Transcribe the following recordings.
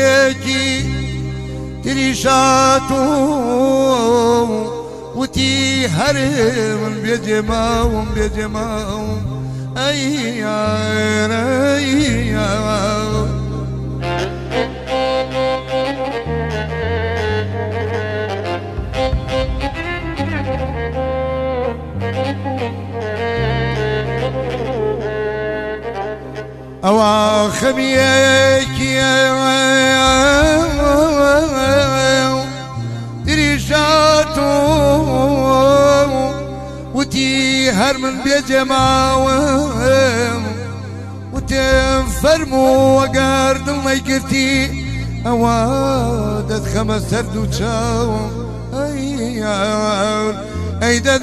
خميكي تريشاتو وتي هرم بيجماو بيجماو اي يا أو خميك ريشاتو وتي هر من بجماو وتنفرمو وقارد الله يكرتي اوادت خمس سردو تشاو أي أي دا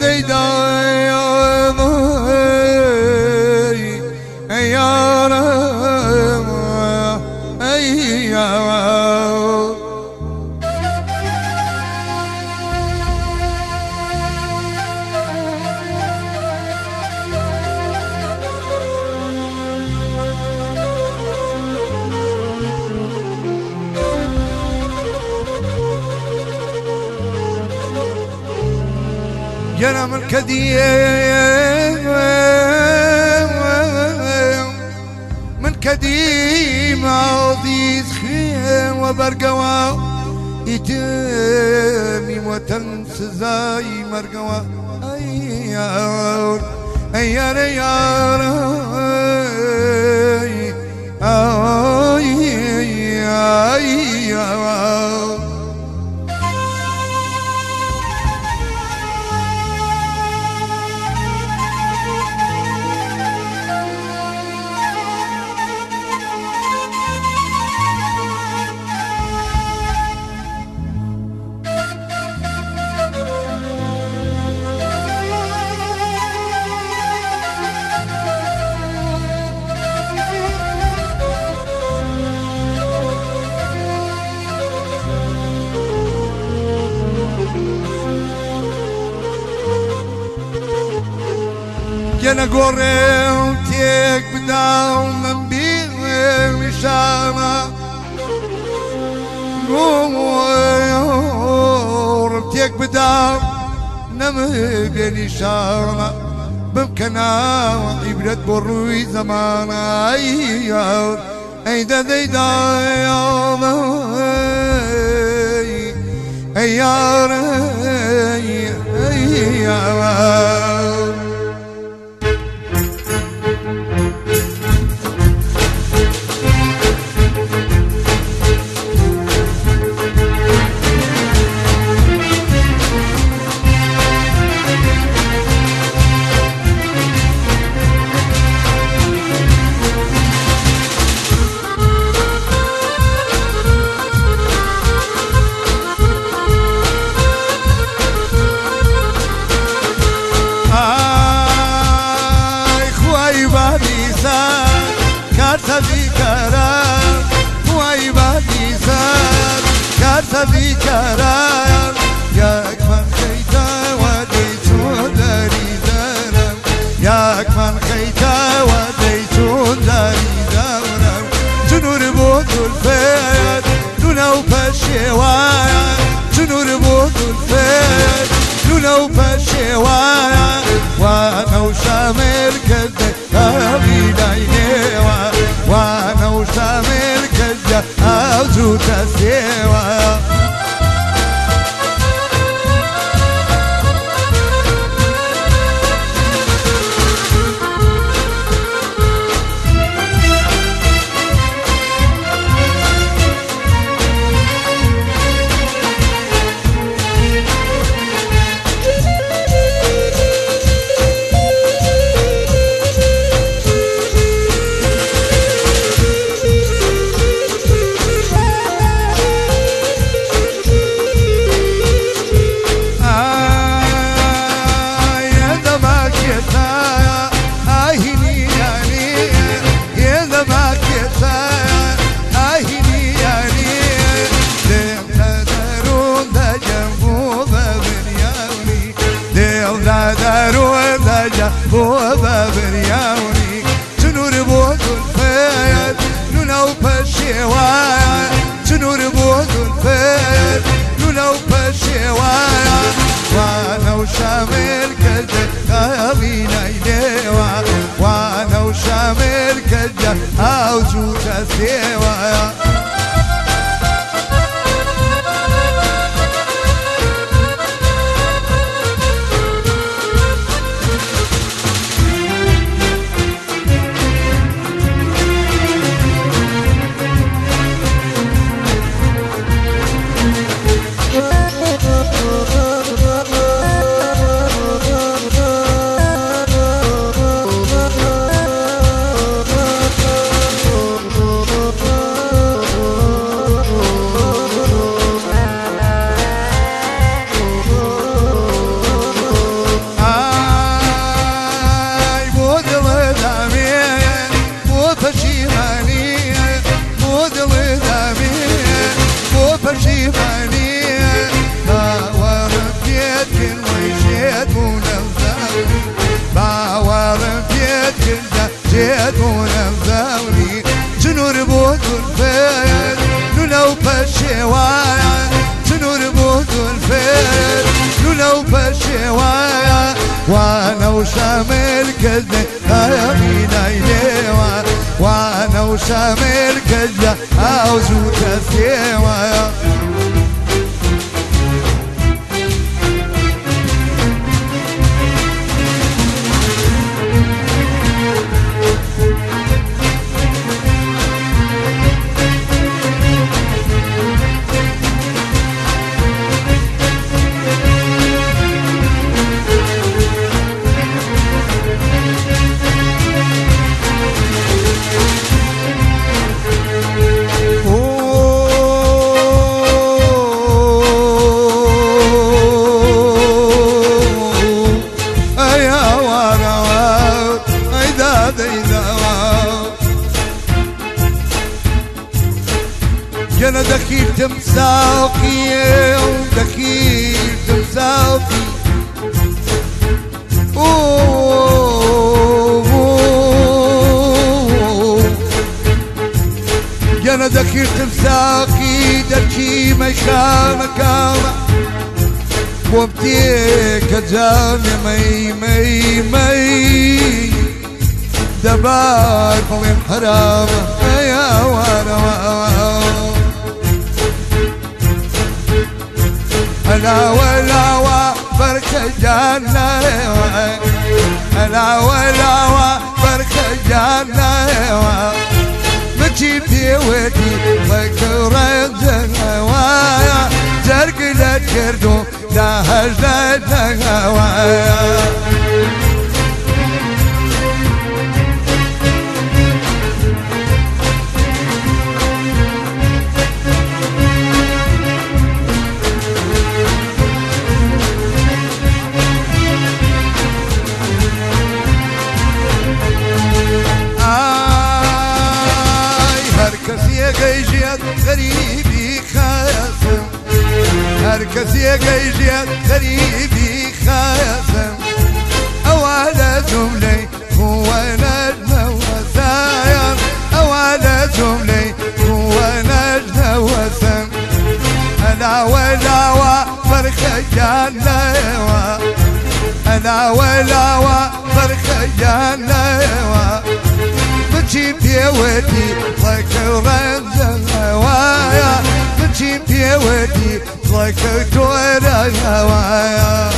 يا من كديم عظيز خيم وبرقوا يتمي وتنس زاي مرقوا أي يار أي جنا قوري تيك بداو من بيه مشانا قور تيك بداو نمي بيني شانا بمكنا عبرت بروي زمانا اي اي دا دي دا اي يا اي اي سبي وشامل كده غابين عينيوا وأنا وشامل كده آه، اوزو تسيوا وأنا وشامل كده اوزو تسيوا ئاوزوتە سێوایە وأنا وشامل كذا امين ايليوا وأنا وشامل كذا اوزو تسيوا جنا دخيل تمساقي دركي مشا مكامة وبتيك جاني مي مي مي. دبار فوين حرام. يا وأنا أنا ولا وبرك جنة أنا ولا وبرك جنة مجي بيوتي فكرة زرق لتكردو لا هجلت هوايا کسی يجيت غريبي خاسم أول جملة هو نجم وسايا. أول جملة هو نجم وسم أنا ولا وفرخ جانا أنا ولا وفرخ جانا بجيب بيوتي ذكرت الهوايا. بجيب بيوتي ذكرت الهوايا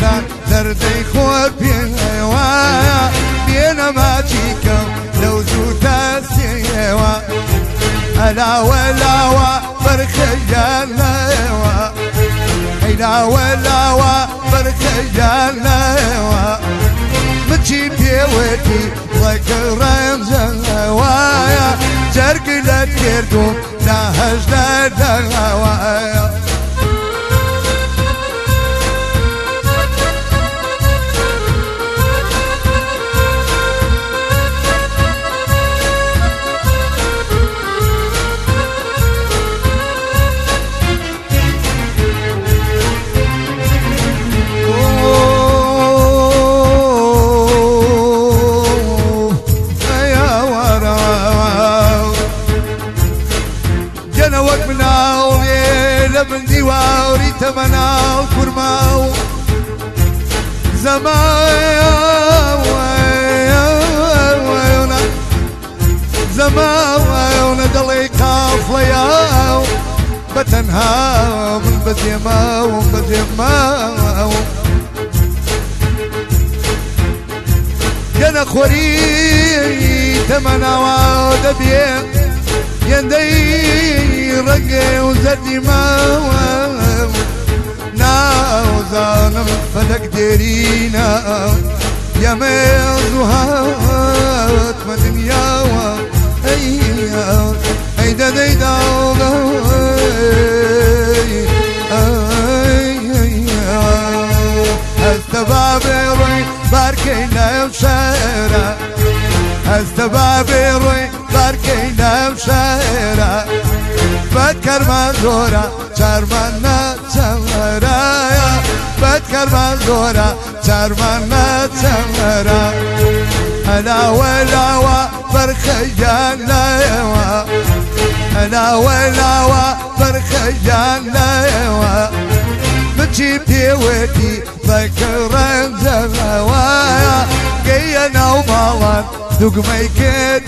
يسان زردي خوات بين هوايا بين ما تيكم لو زوتا سيوا ألا ولا وبرك جانا إلا ولا وبرك جانا متجيب بيوتي ذكرم زهوايا جرق لتكردو نهج لدهوايا جنە من بەجێماوم بەجێماوم گەنە خۆری تەمەناوە دەبێ گەندەی ڕەنگێ و زەردی ماوە ناوزانم فەلەک دێرینە یەمێ زوهات مە دنیاوە ئەی ئەی دەدەی داوڵە هەستە بابێ ڕۆی بارکەی ناو شارە هەستە بابێ ڕۆی بارکەی ناو شارە بەد کەرمان زۆرە چارمان ناچەمەرایە بەد کەرمان زۆرە چارمان ناچەمەرە هەلاوە لاوە بەرخەیان لایەوە هلا ولا وفر خجالنا بجيبتي ودي فكر زغوايا قينا ومرض ذوق ما يكد